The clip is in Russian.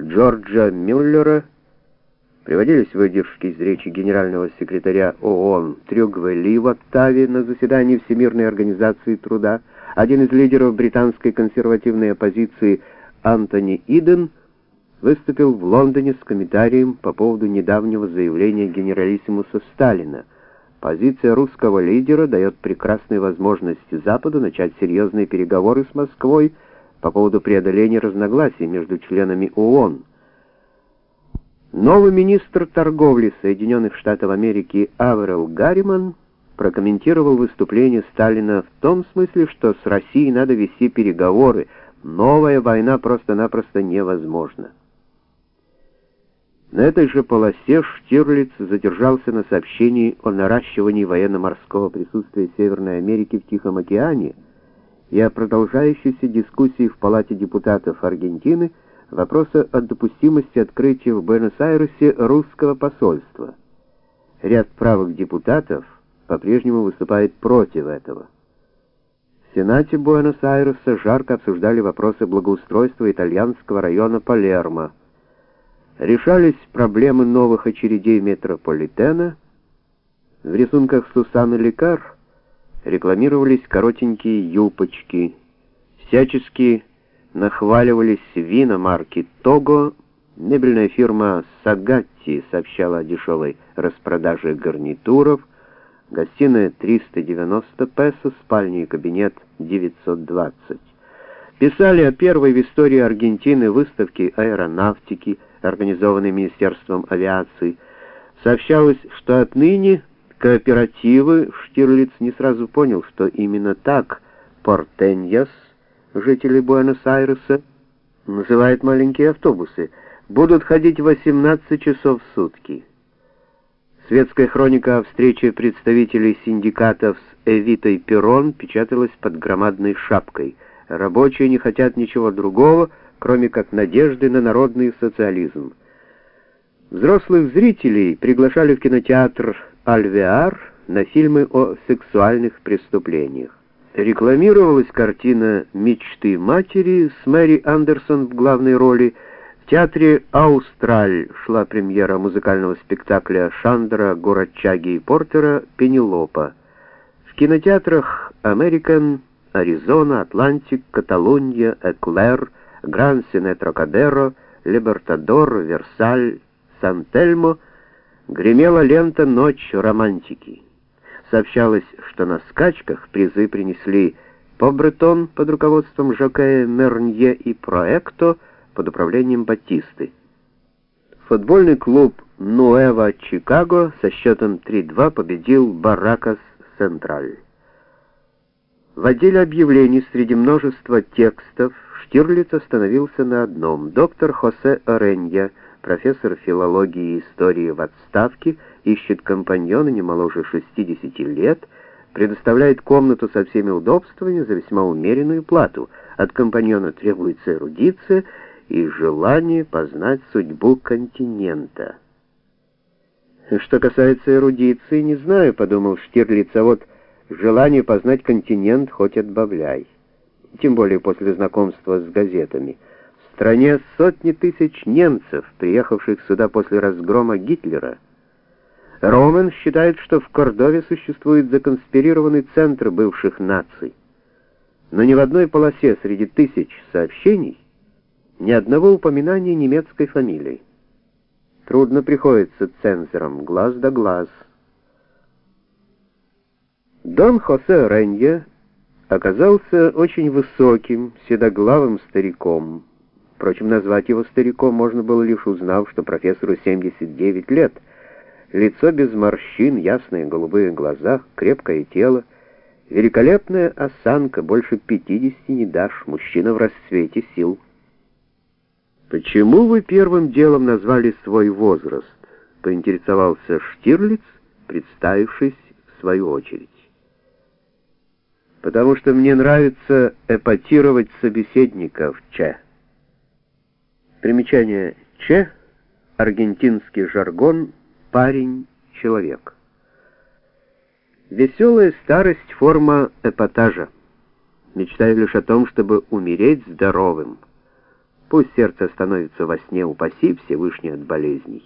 Джорджа Мюллера, приводились выдержки из речи генерального секретаря ООН Трюгве Ли в Оттаве на заседании Всемирной организации труда, один из лидеров британской консервативной оппозиции Антони Иден выступил в Лондоне с комментарием по поводу недавнего заявления генералиссимуса Сталина. Позиция русского лидера дает прекрасные возможности Западу начать серьезные переговоры с Москвой по поводу преодоления разногласий между членами ООН. Новый министр торговли Соединенных Штатов Америки Аверел Гарриман прокомментировал выступление Сталина в том смысле, что с Россией надо вести переговоры, новая война просто-напросто невозможна. На этой же полосе Штирлиц задержался на сообщении о наращивании военно-морского присутствия Северной Америки в Тихом океане и о продолжающейся дискуссии в Палате депутатов Аргентины вопроса о допустимости открытия в Буэнос-Айресе русского посольства. Ряд правых депутатов по-прежнему выступает против этого. В Сенате Буэнос-Айреса жарко обсуждали вопросы благоустройства итальянского района Палермо. Решались проблемы новых очередей метрополитена. В рисунках Сусаны Лекар рекламировались коротенькие юбочки. Всячески нахваливались вина марки Того. Мебельная фирма Сагатти сообщала о дешевой распродаже гарнитуров. Гостиная 390 песо, спальня и кабинет 920. Писали о первой в истории Аргентины выставке аэронавтики, организованной Министерством авиации. Сообщалось, что отныне кооперативы, Штирлиц не сразу понял, что именно так портеньяс, жители Буэнос-Айреса, называют маленькие автобусы, будут ходить 18 часов в сутки. Светская хроника о встрече представителей синдикатов с Эвитой Перрон печаталась под громадной шапкой. Рабочие не хотят ничего другого, кроме как надежды на народный социализм. Взрослых зрителей приглашали в кинотеатр «Альвеар» на фильмы о сексуальных преступлениях. Рекламировалась картина «Мечты матери» с Мэри Андерсон в главной роли – в театре «Аустраль» шла премьера музыкального спектакля Шандра, Городчаги и Портера «Пенелопа». В кинотеатрах «Американ», «Аризона», «Атлантик», «Каталунья», «Эклер», «Гран-Сине Трокадеро», «Либертадор», «Версаль», «Сан-Тельмо» гремела лента «Ночь романтики». Сообщалось, что на скачках призы принесли Побретон под руководством Жокея Мернье и Проекто – под управлением Батисты. Футбольный клуб Нуэва Чикаго со счетом 3-2 победил Баракас Централь. В отделе объявлений среди множества текстов Штирлиц остановился на одном. Доктор Хосе Оренья, профессор филологии и истории в отставке, ищет компаньона не моложе 60 лет, предоставляет комнату со всеми удобствами за весьма умеренную плату. От компаньона требуется эрудиция и желание познать судьбу континента. Что касается эрудиции, не знаю, подумал Штирлиц, а вот желание познать континент хоть отбавляй. Тем более после знакомства с газетами. Стране сотни тысяч немцев, приехавших сюда после разгрома Гитлера. Ромен считает, что в Кордове существует законспирированный центр бывших наций. Но ни в одной полосе среди тысяч сообщений ни одного упоминания немецкой фамилии. Трудно приходится цензорам, глаз да глаз. Дон Хосе Ренье оказался очень высоким, седоглавым стариком. Впрочем, назвать его стариком можно было лишь узнав, что профессору 79 лет. Лицо без морщин, ясные голубые глаза, крепкое тело, великолепная осанка, больше 50 не дашь, мужчина в расцвете сил. «Почему вы первым делом назвали свой возраст?» — поинтересовался Штирлиц, представившись в свою очередь. «Потому что мне нравится эпатировать собеседников, Че». Примечание Че — аргентинский жаргон «парень-человек». Веселая старость — форма эпатажа. Мечтаю лишь о том, чтобы умереть здоровым. Пусть сердце становится во сне, упаси Всевышний от болезней.